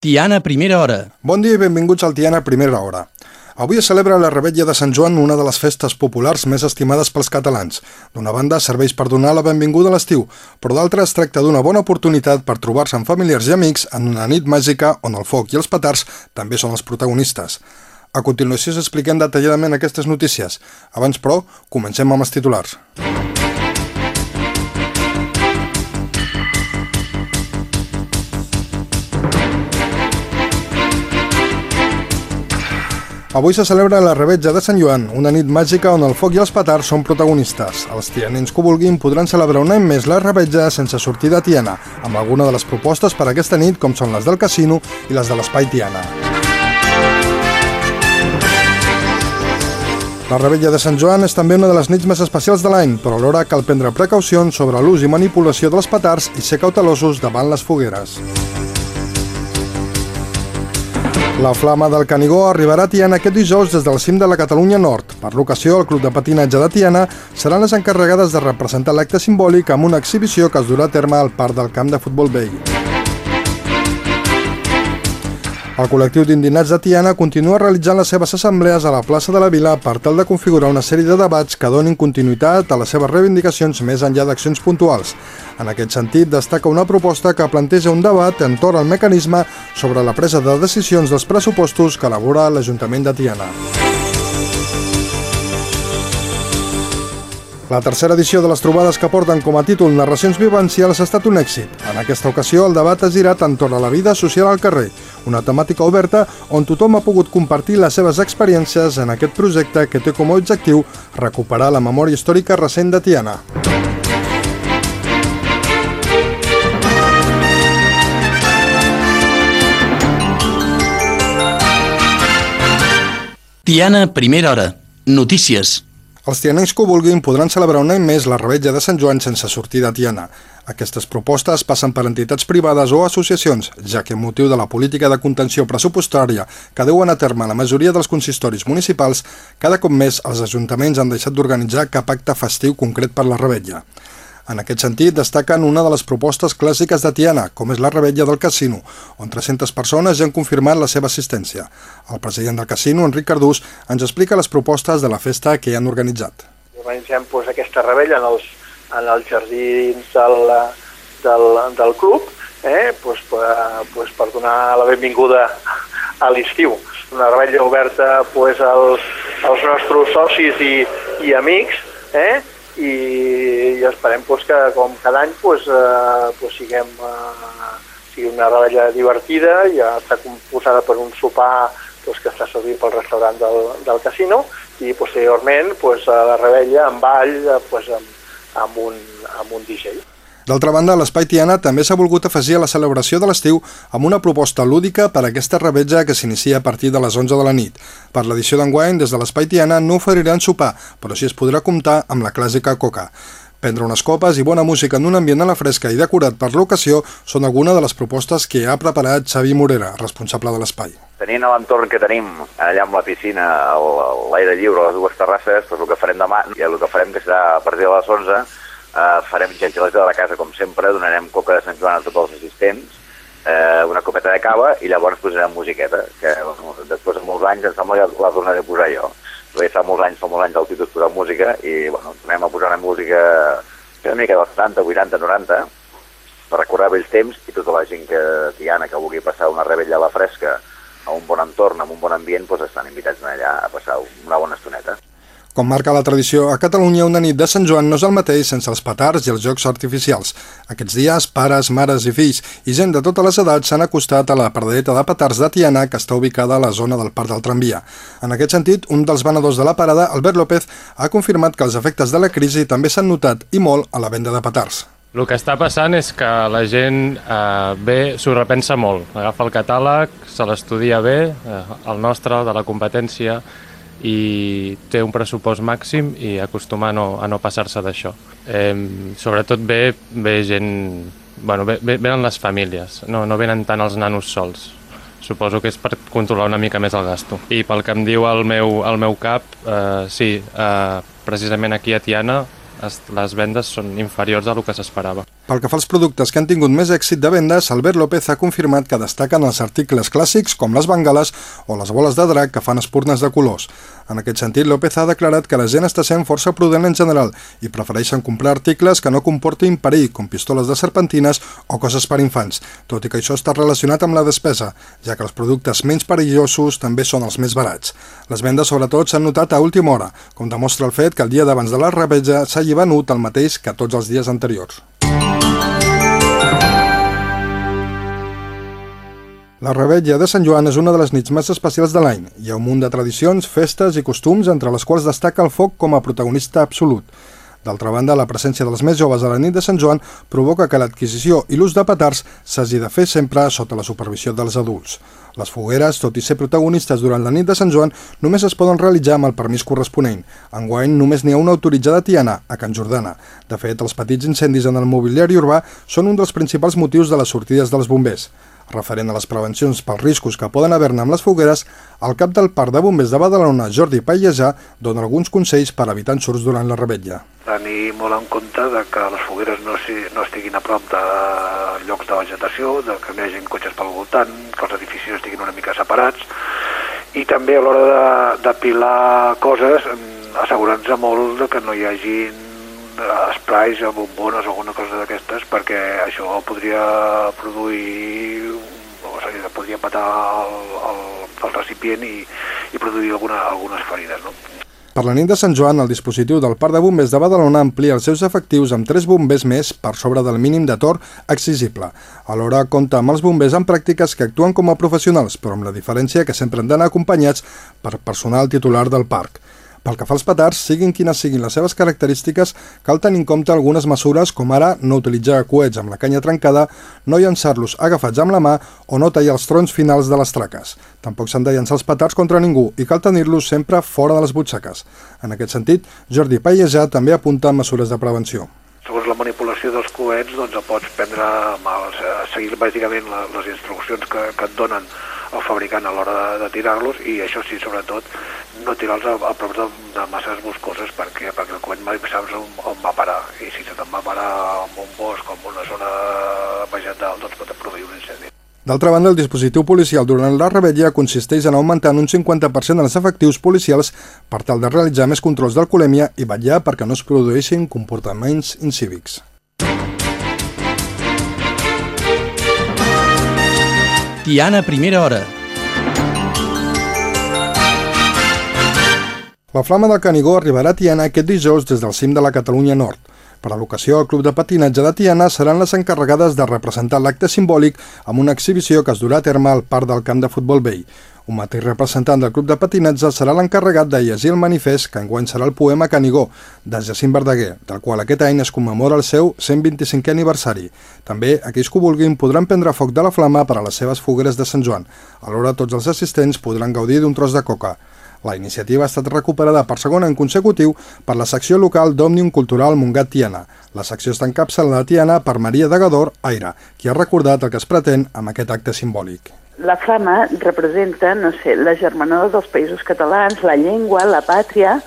Tiana Primera Hora. Bon dia i benvinguts al Tiana Primera Hora. Avui es celebra la Rebetlla de Sant Joan, una de les festes populars més estimades pels catalans. D'una banda, serveix per donar la benvinguda a l'estiu, però d'altra es tracta d'una bona oportunitat per trobar-se amb familiars i amics en una nit màgica on el foc i els petards també són els protagonistes. A continuació us expliquem detalladament aquestes notícies. Abans, però, comencem amb els titulars. Avui se celebra la Revetja de Sant Joan, una nit màgica on el foc i els petards són protagonistes. Els tianens que vulguin podran celebrar un any més la Revetja sense sortir de Tiana, amb alguna de les propostes per aquesta nit com són les del casino i les de l'Espai Tiana. La Rebella de Sant Joan és també una de les nits més especials de l'any, però alhora cal prendre precaucions sobre l'ús i manipulació dels petards i ser cautelosos davant les fogueres. La Flama del Canigó arribarà a Tiana aquest dijous des del cim de la Catalunya Nord. Per l'ocasió, el Club de Patinatge de Tiana seran les encarregades de representar l'acte simbòlic amb una exhibició que es durà a terme al Parc del Camp de Futbol Vell. El col·lectiu d'indinats de Tiana continua realitzant les seves assemblees a la plaça de la Vila per tal de configurar una sèrie de debats que donin continuïtat a les seves reivindicacions més enllà d'accions puntuals. En aquest sentit, destaca una proposta que planteja un debat entorn al mecanisme sobre la presa de decisions dels pressupostos que elabora l'Ajuntament de Tiana. La tercera edició de les trobades que porten com a títol Narracions vivencials ha estat un èxit. En aquesta ocasió, el debat ha girat entorn a la vida social al carrer, una temàtica oberta on tothom ha pogut compartir les seves experiències en aquest projecte que té com a objectiu recuperar la memòria històrica recent de Tiana. Tiana Primera Hora. Notícies. Els tianencs que ho vulguin podran celebrar un any més la rebetja de Sant Joan sense sortir de Tiana. Aquestes propostes passen per entitats privades o associacions, ja que en motiu de la política de contenció pressupostària que deuen a terme la majoria dels consistoris municipals, cada cop més els ajuntaments han deixat d'organitzar cap acte festiu concret per la rebetlla. En aquest sentit, destaquen una de les propostes clàssiques de Tiana, com és la rebetlla del casino, on 300 persones ja han confirmat la seva assistència. El president del casino, Enric Cardús, ens explica les propostes de la festa que han organitzat. Organitzem pues, aquesta rebella en els, en els jardins del, del, del club, eh? pues, per, pues, per donar la benvinguda a l'estiu. Una rebella oberta pues, als, als nostres socis i, i amics, eh? i, i esperem pues, que com cada any pues, eh, pues, siguem, eh, sigui una rebella divertida, ja està composada per un sopar pues, que està servit pel restaurant del, del casino i posteriorment pues, a la rebella en ball pues, amb, amb, un, amb un DJ. D'altra banda, l'Espai Tiana també s'ha volgut afegir a la celebració de l'estiu amb una proposta lúdica per a aquesta rebetja que s'inicia a partir de les 11 de la nit. Per l'edició d'enguany, des de l'Espai Tiana no oferiran sopar, però sí es podrà comptar amb la clàssica coca. Prendre unes copes i bona música en un ambient a la fresca i decorat per l'ocasió són alguna de les propostes que ha preparat Xavi Morera, responsable de l'espai. Tenint l'entorn que tenim allà amb la piscina, l'aire lliure, les dues terrasses, doncs el que farem demà, i el que farem que serà a partir de les 11, eh, farem gentilesa de la casa com sempre, donarem coca de Sant Joan a tots els assistents, eh, una copeta de cava i llavors posarem musiqueta, que bueno, després de molts anys em sembla que la tornaré a posar jo. Perquè fa molts anys, fa molts anys el títol posar música i bueno, tornem a posar una música una mica dels 70, 80, 90 per recordar vells temps i tota la gent que tiana que vulgui passar una rebella a la fresca a un bon entorn, amb un bon ambient, doncs estan invitats allà a passar una bona estoneta. Com marca la tradició, a Catalunya una nit de Sant Joan no és el mateix sense els petards i els jocs artificials. Aquests dies, pares, mares i fills i gent de totes les edats s'han acostat a la paradeta de petards de Tiana, que està ubicada a la zona del parc del tramvia. En aquest sentit, un dels venedors de la parada, Albert López, ha confirmat que els efectes de la crisi també s'han notat i molt a la venda de petards. El que està passant és que la gent eh, bé s'ho repensa molt. Agafa el catàleg, se l'estudia bé, eh, el nostre, de la competència, i té un pressupost màxim i acostuma a no, no passar-se d'això. Eh, sobretot ve, ve gent... Bueno, ve, ve, venen les famílies, no, no venen tant els nanos sols. Suposo que és per controlar una mica més el gasto. I pel que em diu el meu, el meu cap, eh, sí, eh, precisament aquí a Tiana les vendes són inferiors a lo que s'esperava. Pel que fa als productes que han tingut més èxit de vendes, Albert López ha confirmat que destaquen els articles clàssics com les bengales o les boles de drac que fan espurnes de colors. En aquest sentit, López ha declarat que la gent està sent força prudent en general i prefereixen comprar articles que no comportin perill, com pistoles de serpentines o coses per infants, tot i que això està relacionat amb la despesa, ja que els productes menys perillosos també són els més barats. Les vendes sobretot s'han notat a última hora, com demostra el fet que el dia d'abans de la revetja s'hagi venut el mateix que tots els dies anteriors. La rebetlla de Sant Joan és una de les nits més especials de l'any. Hi ha un munt de tradicions, festes i costums, entre les quals destaca el foc com a protagonista absolut. D'altra banda, la presència dels més joves a la nit de Sant Joan provoca que l'adquisició i l'ús de petards s'hagi de fer sempre sota la supervisió dels adults. Les fogueres, tot i ser protagonistes durant la nit de Sant Joan, només es poden realitzar amb el permís corresponent. Enguany només n'hi ha una autoritzada Tiana, a Can Jordana. De fet, els petits incendis en el mobiliari urbà són un dels principals motius de les sortides dels bombers. Referent a les prevencions pels riscos que poden haver-ne amb les fogueres, el cap del Parc de Bombers de Badalona, Jordi Pallejà, dona alguns consells per evitar ensurts durant la rebetlla. Tenir molt en compte de que les fogueres no, si, no estiguin a prop de llocs de vegetació, de que no hi hagi cotxes pel voltant, que els edificis estiguin una mica separats, i també a l'hora d'apilar coses, assegurant-se molt de que no hi hagin esprais o bombones o alguna cosa d'aquestes perquè això podria produir o sigui, podria patar el, el, el recipient i, i produir alguna, algunes ferides. No? Per la nit de Sant Joan, el dispositiu del Parc de Bombers de Badalona amplia els seus efectius amb 3 bombers més per sobre del mínim de tor exigible. Alhora compta amb els bombers en pràctiques que actuen com a professionals, però amb la diferència que sempre han d'anar acompanyats per personal titular del parc. Pel que fa als petards, siguin quines siguin les seves característiques, cal tenir en compte algunes mesures com ara no utilitzar coets amb la canya trencada, no llançar-los agafats amb la mà o no tallar els trons finals de les traques. Tampoc s'han de llançar els petards contra ningú i cal tenir-los sempre fora de les butxaques. En aquest sentit, Jordi Pallejà també apunta mesures de prevenció segons la manipulació dels coets doncs pots prendre mal, seguir bàsicament les instruccions que, que et donen el fabricant a l'hora de, de tirar-los i això sí, sobretot, no tirar-los a, a prop de, de masses boscoses perquè, perquè el coet mai saps on, on va parar i si se te'n va parar en un bosc o en una zona vegetal doncs pot produir un incendi. D'altra banda, el dispositiu policial durant la rebella consisteix en augmentar en un 50% els efectius policials per tal de realitzar més controls d'alcoholèmia i vetllar perquè no es produeixin comportaments incívics. Tiana, primera hora. La Flama del Canigó arribarà a Tiana aquest dijous des del cim de la Catalunya Nord. Per a l'ocasió, el Club de Patinatge de Tiana seran les encarregades de representar l'acte simbòlic amb una exhibició que es durà a terme al parc del camp de futbol vell. Un mateix representant del Club de Patinatge serà l'encarregat de llegir el manifest que enguany serà el poema Canigó, de Jacint Verdaguer, del qual aquest any es commemora el seu 125è aniversari. També, aquells que ho vulguin podran prendre foc de la flama per a les seves fogueres de Sant Joan. Alhora, tots els assistents podran gaudir d'un tros de coca. La iniciativa ha estat recuperada per segon any consecutiu per la secció local d'Òmnium Cultural Montgat Tiana. La secció està encapçalada Tiana per Maria Dagador Aire, qui ha recordat el que es pretén amb aquest acte simbòlic. La flama representa, no sé, la germanor dels països catalans, la llengua, la pàtria,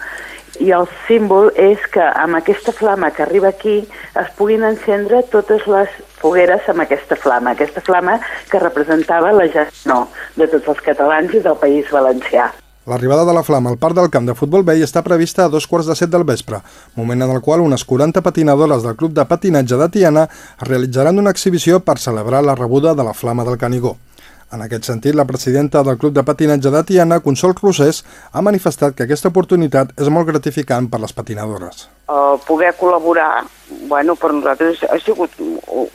i el símbol és que amb aquesta flama que arriba aquí es puguin encendre totes les fogueres amb aquesta flama, aquesta flama que representava la germanor de tots els catalans i del País Valencià. L'arribada de la flama al parc del camp de futbol vell està prevista a dos quarts de set del vespre, moment en el qual unes 40 patinadores del Club de Patinatge de Tiana realitzaran una exhibició per celebrar la rebuda de la flama del Canigó. En aquest sentit, la presidenta del Club de Patinatge de Tiana, Consol Rosés, ha manifestat que aquesta oportunitat és molt gratificant per les patinadores. Uh, poder col·laborar, bueno, per nosaltres ha sigut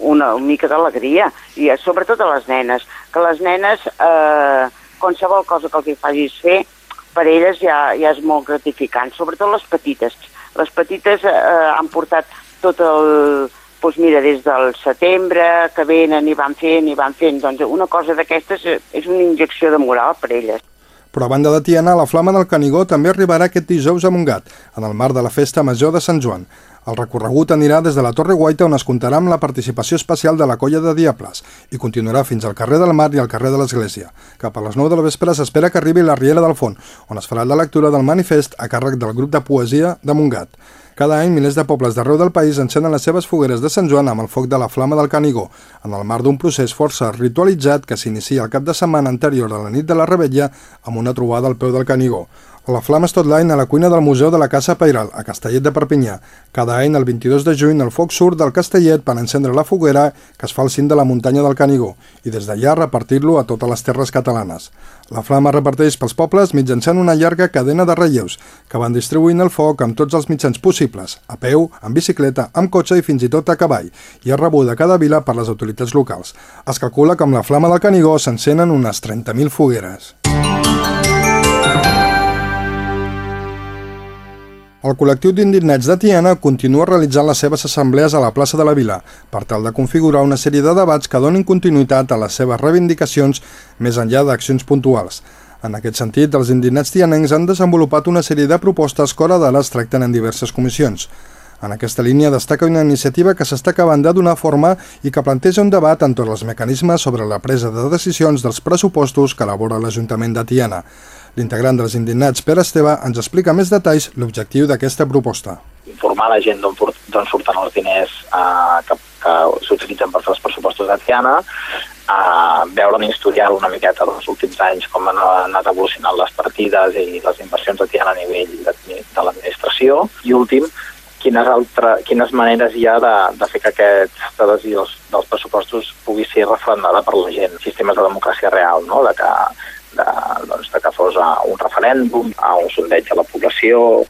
una mica d'alegria, i sobretot a les nenes, que les nenes, eh, qualsevol cosa que els hi facis fer, per elles ja, ja és molt gratificant, sobretot les petites. Les petites eh, han portat tot el, doncs mira, des del setembre que venen i van fent i van fent, doncs una cosa d'aquestes és una injecció de moral per elles. Però a banda de Tiana, la Flama del Canigó també arribarà aquest dijous a Montgat, en el marc de la Festa Major de Sant Joan. El recorregut anirà des de la Torre Guaita on es comptarà amb la participació especial de la Colla de Diables i continuarà fins al carrer del Mar i al carrer de l'Església. Cap a les 9 de la vespre s'espera que arribi la Riera del Font, on es farà la lectura del manifest a càrrec del grup de poesia de Montgat. Cada any, milers de pobles d'arreu del país encenen les seves fogueres de Sant Joan amb el foc de la flama del Canigó, en el marc d'un procés força ritualitzat que s'inicia el cap de setmana anterior a la nit de la Rebetlla amb una trobada al peu del Canigó. La flama és tot l'any a la cuina del Museu de la Casa Pairal, a Castellet de Perpinyà. Cada any, el 22 de juny, el foc surt del Castellet per encendre la foguera que es fa al cim de la muntanya del Canigó i des d'allà repartir-lo a totes les terres catalanes. La flama reparteix pels pobles mitjançant una llarga cadena de relleus que van distribuint el foc amb tots els mitjans possibles, a peu, amb bicicleta, amb cotxe i fins i tot a cavall, i és rebuda cada vila per les autoritats locals. Es calcula que amb la flama del Canigó s'encenen unes 30.000 fogueres. El col·lectiu d'indignats de Tiana continua realitzant les seves assemblees a la plaça de la Vila per tal de configurar una sèrie de debats que donin continuïtat a les seves reivindicacions més enllà d'accions puntuals. En aquest sentit, els indignats tianencs han desenvolupat una sèrie de propostes que hora d'ara es tracten en diverses comissions. En aquesta línia destaca una iniciativa que s'està acabant de donar forma i que planteja un debat en tots els mecanismes sobre la presa de decisions dels pressupostos que elabora l'Ajuntament de Tiana. L'integrant dels indignats, Pere Esteve, ens explica més detalls l'objectiu d'aquesta proposta. Informar la gent d'on surten els diners eh, que, que s'utilitzen per fer els pressupostos de Tiana, eh, veure historial una miqueta dels últims anys, com han anat evolucionant les partides i les inversions de Tiana a nivell de, de l'administració, i últim, quines, altre, quines maneres hi ha de, de fer que aquesta decisió dels, dels pressupostos pugui ser refrendada per la gent, sistemes de democràcia real, no? de que de, doncs, de que fos un referèndum, a un sondeig a la població.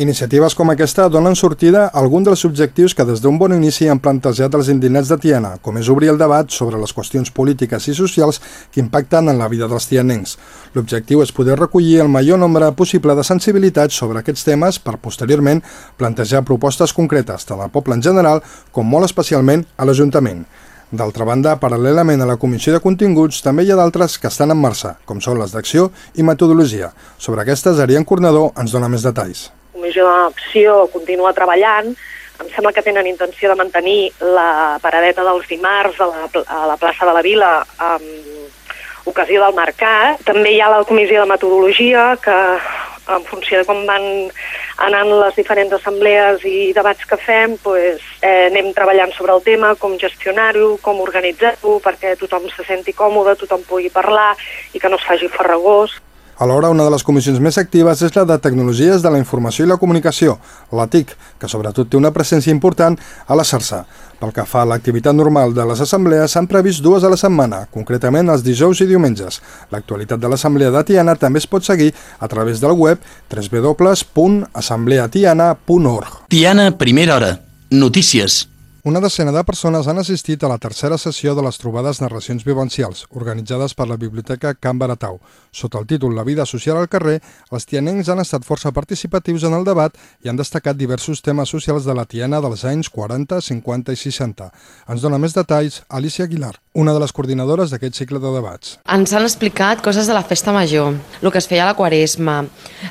Iniciatives com aquesta donen sortida a algun dels objectius que des d'un bon inici han plantejat els indignats de Tiana, com és obrir el debat sobre les qüestions polítiques i socials que impacten en la vida dels tianencs. L'objectiu és poder recollir el major nombre possible de sensibilitats sobre aquests temes per posteriorment plantejar propostes concretes tant al poble en general com molt especialment a l'Ajuntament. D'altra banda, paral·lelament a la Comissió de Continguts, també hi ha d'altres que estan en marxa, com són les d'acció i metodologia. Sobre aquestes, Ariane Cornador ens dona més detalls. La Comissió d'Acció continua treballant, em sembla que tenen intenció de mantenir la paradeta dels dimarts a la, a la plaça de la Vila amb ocasió del mercat. També hi ha la comissió de metodologia que en funció de com van anant les diferents assemblees i debats que fem, pues, eh, anem treballant sobre el tema, com gestionar-ho, com organitzar-ho, perquè tothom se senti còmode, tothom pugui parlar i que no es faci farragós. Alhora, una de les comissions més actives és la de Tecnologies de la Informació i la Comunicació, la TIC, que sobretot té una presència important a la xarxa. Pel que fa a l'activitat normal de les assemblees, s'han previst dues a la setmana, concretament els dijous i diumenges. L'actualitat de l'Assemblea de Tiana també es pot seguir a través del web www.assembleatiana.org. Tiana, primera hora. Notícies. Una decena de persones han assistit a la tercera sessió de les trobades narracions vivencials, organitzades per la Biblioteca Can Baratau. Sota el títol La vida social al carrer, els tianencs han estat força participatius en el debat i han destacat diversos temes socials de la Tiana dels anys 40, 50 i 60. Ens dona més detalls Alicia Aguilar, una de les coordinadores d'aquest cicle de debats. Ens han explicat coses de la festa major, el que es feia a la quaresma,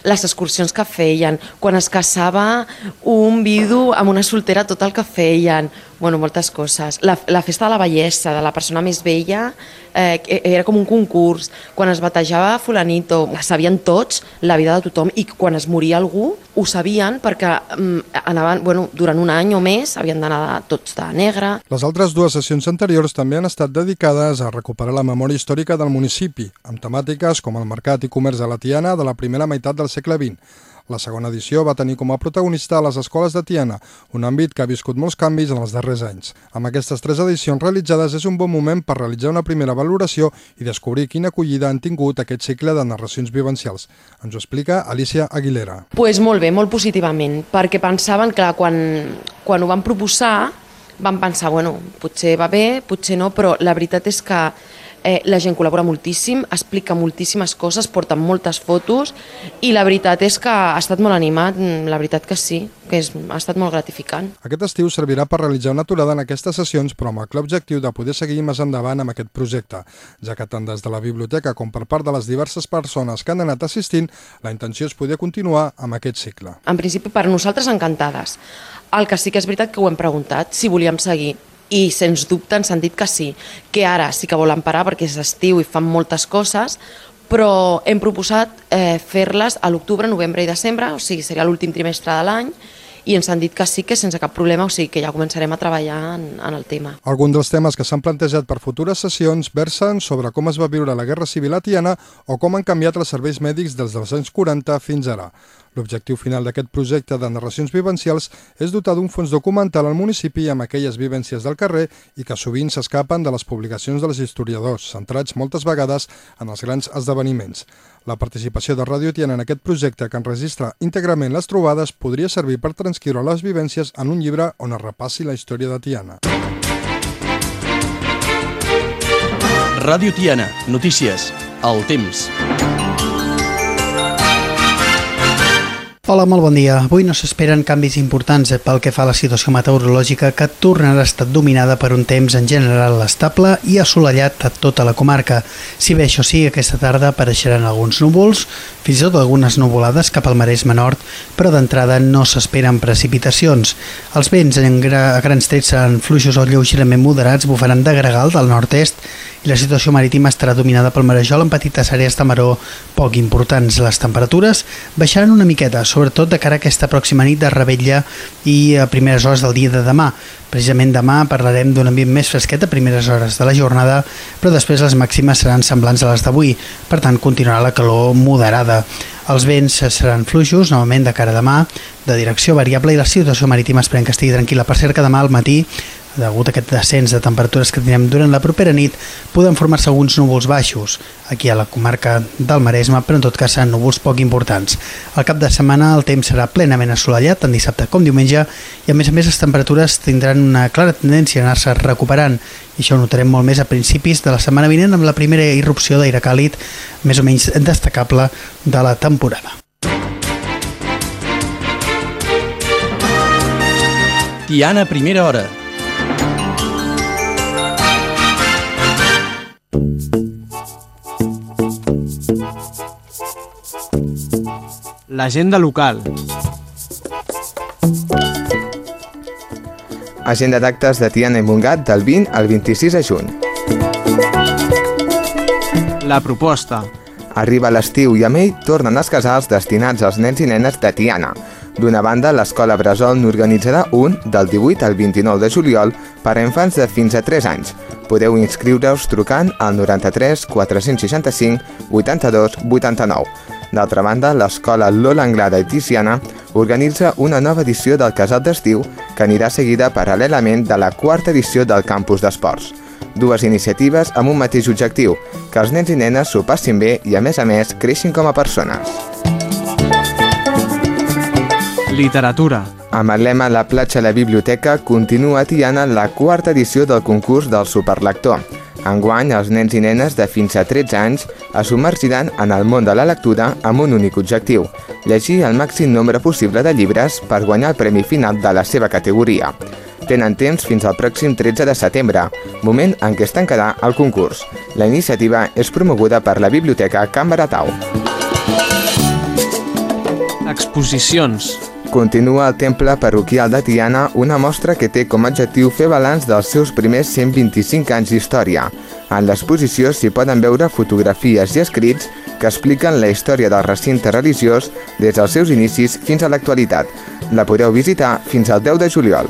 les excursions que feien, quan es casava un vidu amb una soltera tot el que feien, bueno, moltes coses. La, la festa de la bellesa, de la persona més vella, eh, era com un concurs. Quan es batejava fulanito, sabien tots la vida de tothom i quan es moria algú ho sabien perquè mm, anaven, bueno, durant un any o més havien d'anar tots de negre. Les altres dues sessions anteriors també han estat dedicades a recuperar la memòria històrica del municipi, amb temàtiques com el mercat i comerç de la Tiana de la primera meitat del segle XX la segona edició va tenir com a protagonista les escoles de Tiana, un àmbit que ha viscut molts canvis en els darrers anys. Amb aquestes tres edicions realitzades és un bon moment per realitzar una primera valoració i descobrir quina acollida han tingut aquest cicle de narracions vivencials. Ens ho explica Alicia Aguilera. Pues molt bé, molt positivament, perquè pensaven que quan, quan ho van proposar van pensar, bueno, potser va bé, potser no, però la veritat és que Eh, la gent col·labora moltíssim, explica moltíssimes coses, porta moltes fotos i la veritat és que ha estat molt animat, mm, la veritat que sí, que és, ha estat molt gratificant. Aquest estiu servirà per realitzar una aturada en aquestes sessions, però amb el clar objectiu de poder seguir més endavant amb aquest projecte, ja que tant des de la biblioteca com per part de les diverses persones que han anat assistint, la intenció és poder continuar amb aquest cicle. En principi, per nosaltres encantades. El que sí que és veritat que ho hem preguntat, si volíem seguir i sens dubte han dit que sí, que ara sí que volen parar perquè és estiu i fan moltes coses, però hem proposat eh, fer-les a l'octubre, novembre i desembre, o sigui, seria l'últim trimestre de l'any, i ens han dit que sí, que sense cap problema, o sigui que ja començarem a treballar en, en el tema. Alguns dels temes que s'han plantejat per futures sessions versen sobre com es va viure la Guerra Civil a Tiana o com han canviat els serveis mèdics des dels anys 40 fins ara. L'objectiu final d'aquest projecte de narracions vivencials és dotar d'un fons documental al municipi amb aquelles vivències del carrer i que sovint s'escapen de les publicacions dels historiadors, centrats moltes vegades en els grans esdeveniments. La participació de Radio Tiana en aquest projecte que enregistra íntegrament les trobades podria servir per transcriure les vivències en un llibre on es repassi la història de Tiana. Ràdio Tiana, notícies, el temps. Hola, molt bon dia. Avui no s'esperen canvis importants pel que fa a la situació meteorològica que tornarà a estar dominada per un temps en general estable i assolellat a tota la comarca. Si bé això sí, aquesta tarda apareixeran alguns núvols, fins i tot algunes nuvolades cap al Maresme Nord, però d'entrada no s'esperen precipitacions. Els vents en gra a grans trets seran fluixos o lleugerament moderats, bufaran de gregal del nord-est i la situació marítima estarà dominada pel marejol en petites àrees de maró poc importants. Les temperatures baixaran una miqueta, sobretot de cara a aquesta pròxima nit de rebetlla i a primeres hores del dia de demà. Precisament demà parlarem d'un ambient més fresquet a primeres hores de la jornada, però després les màximes seran semblants a les d'avui, per tant continuarà la calor moderada. Els vents seran fluixos, novament de cara a demà, de direcció variable i la situació marítima esperem que estigui tranquil·la. Per cert que demà al matí degut a aquest descens de temperatures que tindrem durant la propera nit, poden formar-se alguns núvols baixos, aquí a la comarca del Maresme, però en tot cas seran núvols poc importants. Al cap de setmana el temps serà plenament assolellat, tant dissabte com diumenge, i a més a més les temperatures tindran una clara tendència a anar-se recuperant, i això ho notarem molt més a principis de la setmana vinent amb la primera irrupció d'aire càlid més o menys destacable de la temporada. Tiana, primera hora. L'agenda local. Agenda d'actes de Tiana i Montgat del 20 al 26 de juny. La proposta. Arriba l'estiu i amb ell tornen els casals destinats als nens i nenes de Tiana. D'una banda, l'Escola Bressol n'organitzarà un del 18 al 29 de juliol per a infants de fins a 3 anys. Podeu inscriure-us trucant al 93 465 82 89. D'altra banda, l'escola Lola Anglada i Tiziana organitza una nova edició del Casal d'Estiu que anirà seguida paral·lelament de la quarta edició del Campus d'Esports. Dues iniciatives amb un mateix objectiu, que els nens i nenes s'ho passin bé i, a més a més, creixin com a persones. Literatura. Amb el lema La platja a la biblioteca continua Tiana la quarta edició del concurs del superlector. Enguany, els nens i nenes de fins a 13 anys es submergiran en el món de la lectura amb un únic objectiu, llegir el màxim nombre possible de llibres per guanyar el premi final de la seva categoria. Tenen temps fins al pròxim 13 de setembre, moment en què es tancarà el concurs. La iniciativa és promoguda per la Biblioteca Can Baratau. Exposicions. Continua el temple parroquial de Tiana una mostra que té com a objectiu fer balanç dels seus primers 125 anys d'història. En l'exposició s'hi poden veure fotografies i escrits que expliquen la història del recinte religiós des dels seus inicis fins a l'actualitat. La podeu visitar fins al 10 de juliol.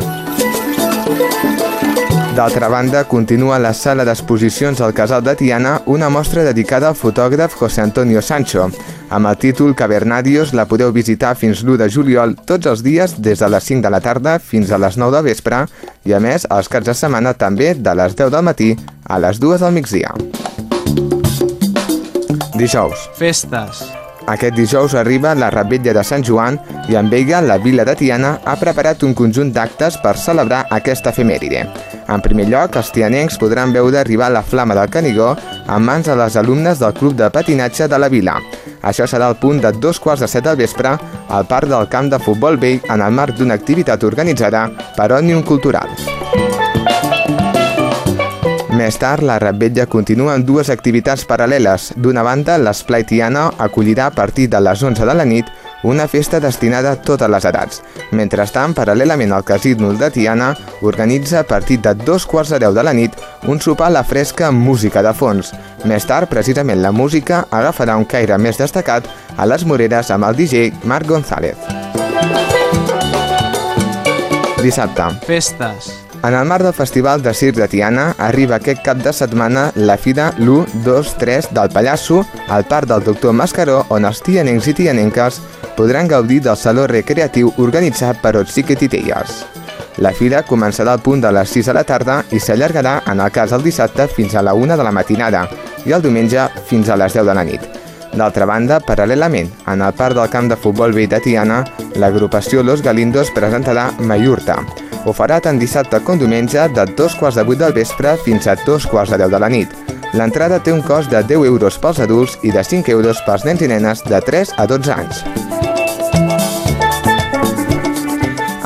D'altra banda, continua la sala d'exposicions del Casal de Tiana una mostra dedicada al fotògraf José Antonio Sancho. Amb el títol Cavernadios la podeu visitar fins l'1 de juliol tots els dies des de les 5 de la tarda fins a les 9 de vespre i a més els caps de setmana també de les 10 del matí a les 2 del migdia. Dijous. Festes. Aquest dijous arriba la Rebetlla de Sant Joan i amb ella la vila de Tiana ha preparat un conjunt d'actes per celebrar aquesta efemèride. En primer lloc, els tianencs podran veure arribar la flama del Canigó en mans de les alumnes del Club de Patinatge de la vila. Això serà el punt de dos quarts de set del vespre al parc del camp de futbol vell en el marc d'una activitat organitzada per Òmnium Cultural. Més tard, la Rebetlla continua amb dues activitats paral·leles. D'una banda, l'Esplai Tiana acollirà a partir de les 11 de la nit una festa destinada a totes les edats. Mentrestant, paral·lelament al Casino de Tiana, organitza a partir de dos quarts de deu de la nit un sopar a la fresca amb música de fons. Més tard, precisament la música agafarà un caire més destacat a les Moreres amb el DJ Marc González. Dissabte. Festes. En el marc del Festival de Circ de Tiana arriba aquest cap de setmana la Fira l'1, 2, 3 del Pallasso al Parc del Doctor Mascaró on els tianencs i tianenques podran gaudir del saló recreatiu organitzat per Otsic i Titelles. La fira començarà al punt de les 6 de la tarda i s'allargarà, en el cas del dissabte, fins a la 1 de la matinada i el diumenge fins a les 10 de la nit. D'altra banda, paral·lelament, en el parc del camp de futbol vell de Tiana, l'agrupació Los Galindos presentarà Mayurta. Ho farà tant dissabte com diumenge de dos quarts de vuit del vespre fins a dos quarts de deu de la nit. L'entrada té un cost de 10 euros pels adults i de 5 euros pels nens i nenes de 3 a 12 anys.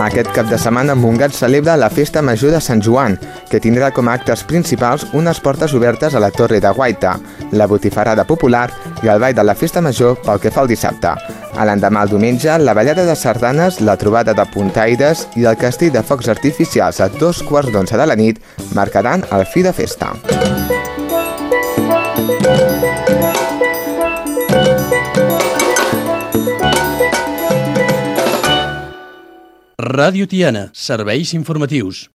Aquest cap de setmana Montgat celebra la Festa Major de Sant Joan, que tindrà com a actes principals unes portes obertes a la Torre de Guaita, la botifarada popular i el ball de la Festa Major pel que fa al dissabte. A l'endemà el diumenge, la ballada de sardanes, la trobada de puntaires i el castell de focs artificials a dos quarts d'onze de la nit marcaran el fi de festa. Ràdio Tiana, serveis informatius.